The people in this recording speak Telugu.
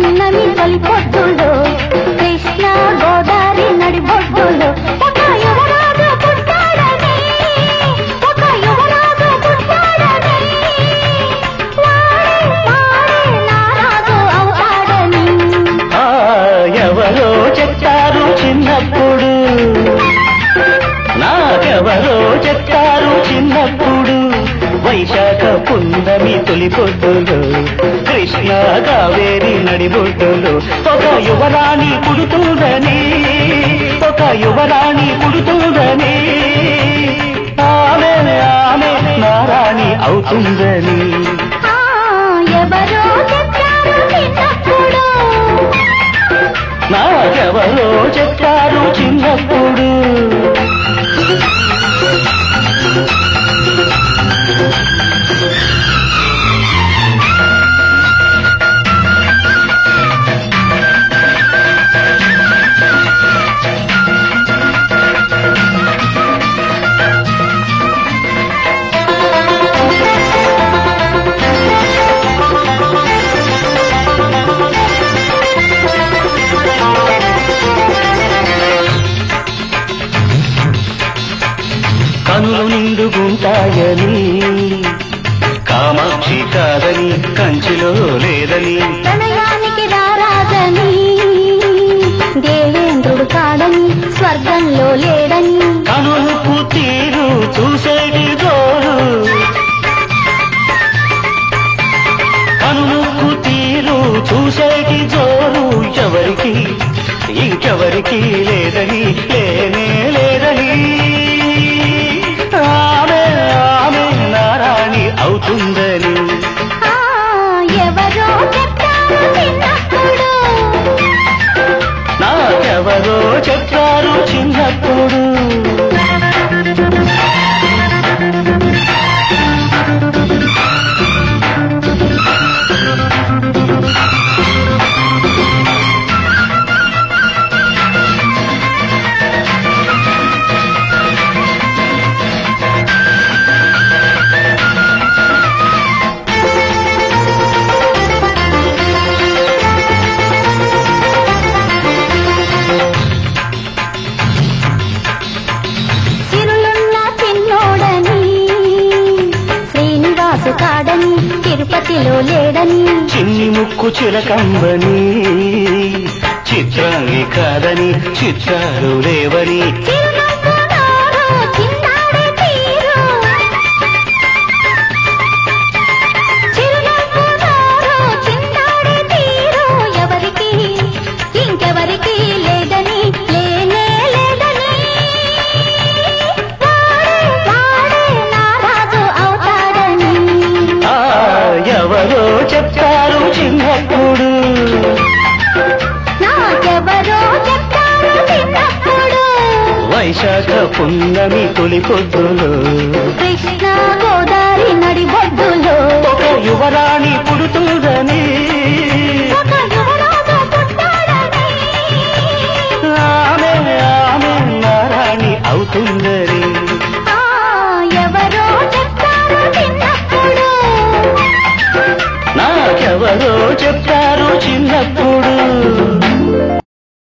అన్నమి పున్నమి తొలి పొద్దులు కృష్ణ కావేరి నడిబొడ్డులు ఒక యువరాణి పుడుతుందని ఒక యువరాణి పుడుతుందని ఆమె ఆమె నారాణి అవుతుందని. నాకెవరో చెప్పారు? కనులు నిండుగుంటాయని. కామాక్షి కాదని కంచిలో లేదని. ప్రణయానికి రారాజని. దేవేంద్రుడు కాడని స్వర్గంలో లేడని. కనులు తీరు చూసేటి జోరు. కనులు తీరు చూసేటి జోరు. ఎవరికి ఇంకెవరికి లేదని నాకెవరో చెప్పారు తిరుపతిలో లేడని చిన్ని ముక్కు చిలకంబని చిత్రాంగి కాదని చిత్రాలు లేవని. వైశాఖ పున్నమి తొలి పొద్దులు. కృష్ణ గోదావరి నడిబొడ్డులో ఒక యువరాణి పుడుతుందని. ఆమె ఆమె నారాణి అవుతుందని.